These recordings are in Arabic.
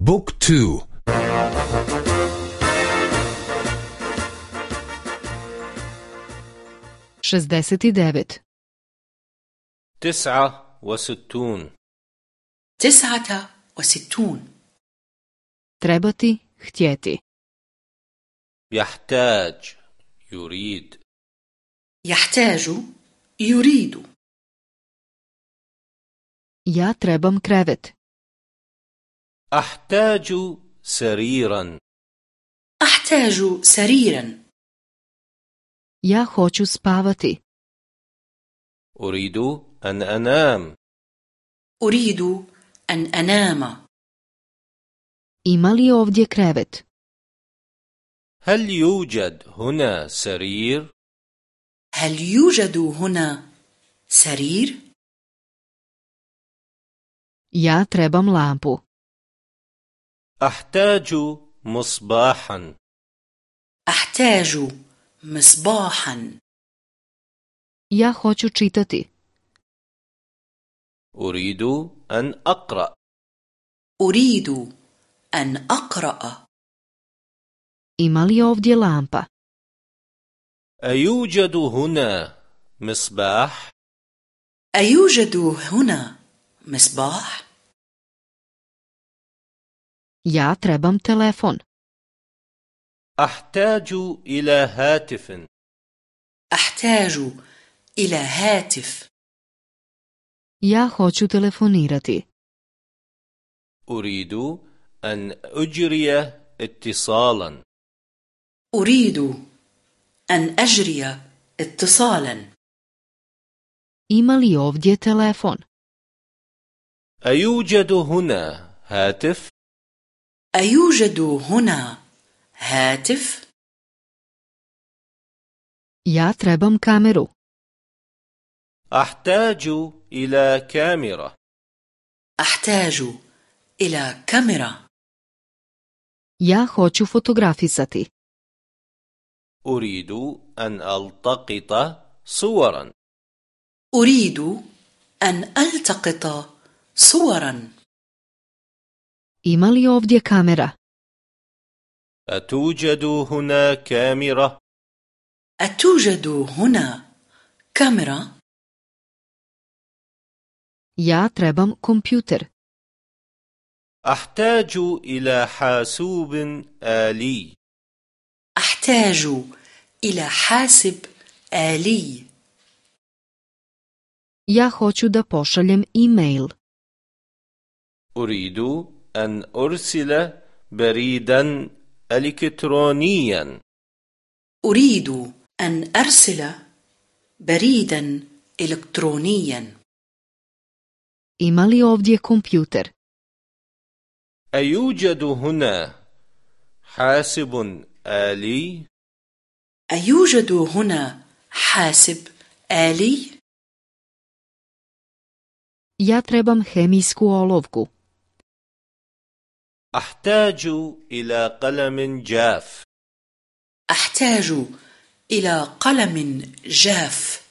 بوك تو. شزدست دابت تسعة وستون. تسعة وستون. trebati, htjeti. يحتاج يريد. يحتاج يريد. Ja trebam krevet. أحتاج سريرا أحتاج سريرا Ja hoću spavati. أريد أن أنام أريد أن أنام Ima li ovdje krevet? هل يوجد هنا سرير؟ هل يوجد هنا سرير؟ Ja trebam lampu. أحتاج مصباحا أحتاج مصباحا Ja hoću čitati. أريد أن أقرأ أريد أن أقرأ Ima li ovdje lampa? أيوجد هنا مصباح؟ أيوجد هنا مصباح؟ Ja trebam telefon. أحتاج إلى هاتف أحتاج إلى هاتف Ja hoću telefonirati. أريد أن أجري اتصالا أريد أن أجري اتصالا Ima li ovdje telefon? أيوجد هنا هاتف؟ أيوجد هنا هاتف؟ Ja trebam kameru. أحتاج إلى كاميرا أحتاج إلى كاميرا Ja hoću fotografisati. أريد أن ألتقط صورا أريد أن ألتقط صورا Ima li ovdje kamera? أتوجد هنا كاميرا؟ أتوجد هنا كاميرا؟ Ja trebam kompjuter. أحتاج إلى حاسوب آلي أحتاج إلى حاسب آلي Ja hoću da pošaljem e-mail. أريد أن أرسل بريدا إلكترونيا أريد أن أرسل بريدا إلكترونيا Ima li ovdje kompjuter? أيوجد هنا حاسب آلي؟ أيوجد هنا حاسب آلي؟ Ja trebam hemijsku olovku. أحتاج إلى قلم جاف. أحتاج إلى قلم جاف.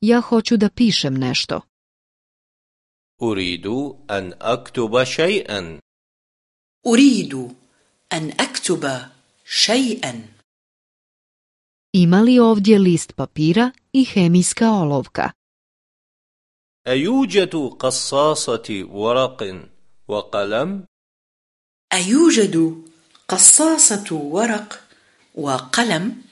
Ja hoću da pišem nešto. أريد أن أكتب شيئا. أريد أن أكتب شيئا. Ima li ovdje list papira i hemijska olovka? أيوجد قصاصة ورق؟ وقلم؟ أيوجد قصاصة ورق وقلم